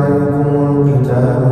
عليكم الكتاب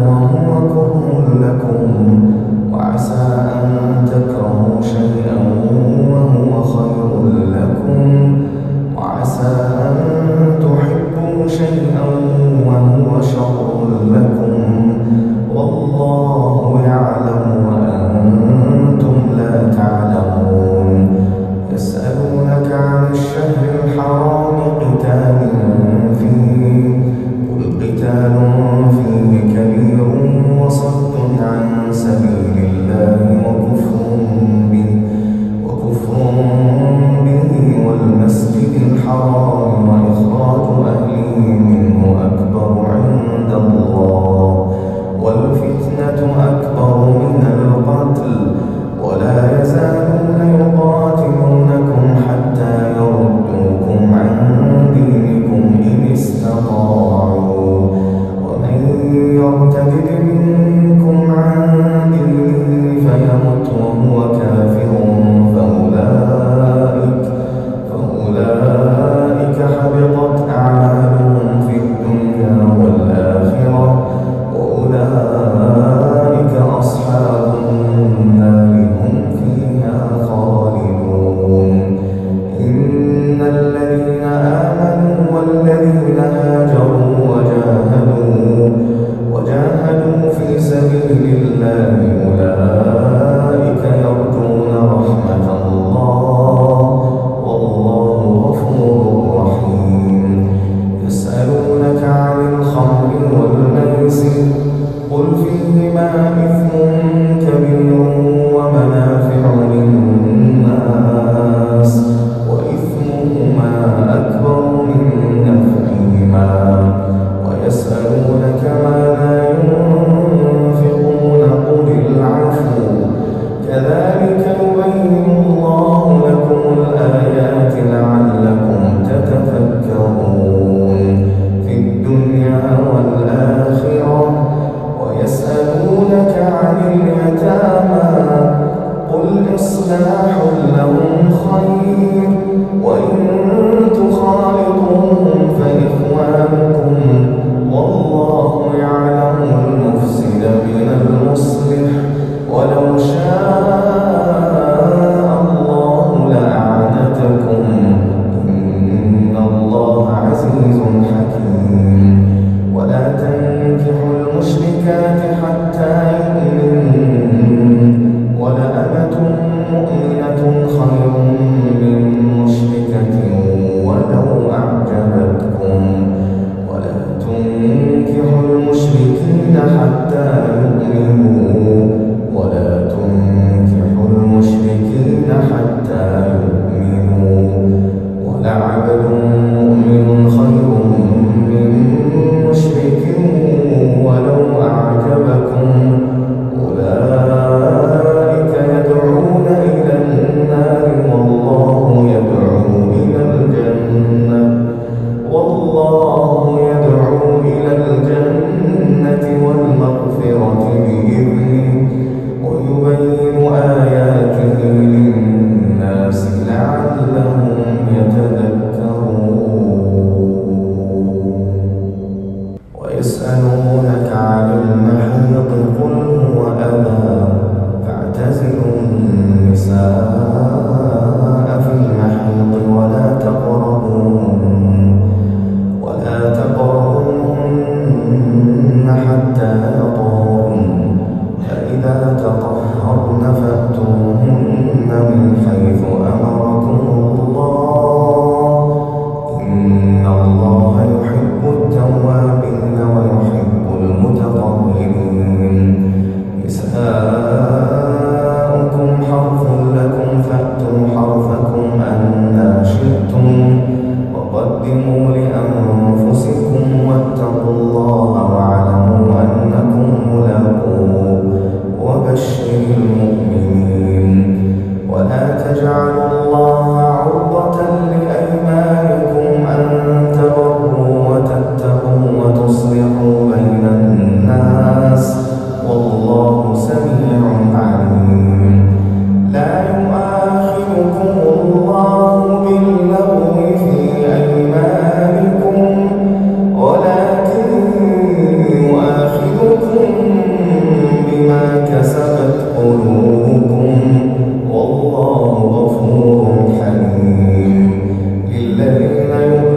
وإن não paixão e 原来我